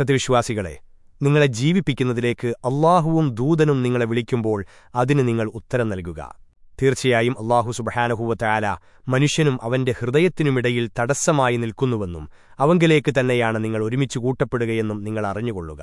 സത്യവിശ്വാസികളെ നിങ്ങളെ ജീവിപ്പിക്കുന്നതിലേക്ക് അള്ളാഹുവും ദൂതനും നിങ്ങളെ വിളിക്കുമ്പോൾ അതിന് നിങ്ങൾ ഉത്തരം നൽകുക. തീർച്ചയായും അള്ളാഹു സുബഹാനഹൂവത്തായാല മനുഷ്യനും അവന്റെ ഹൃദയത്തിനുമിടയിൽ തടസ്സമായി നിൽക്കുന്നുവെന്നും അവങ്കിലേക്ക് തന്നെയാണ് നിങ്ങൾ ഒരുമിച്ച് കൂട്ടപ്പെടുകയെന്നും നിങ്ങൾ അറിഞ്ഞുകൊള്ളുക.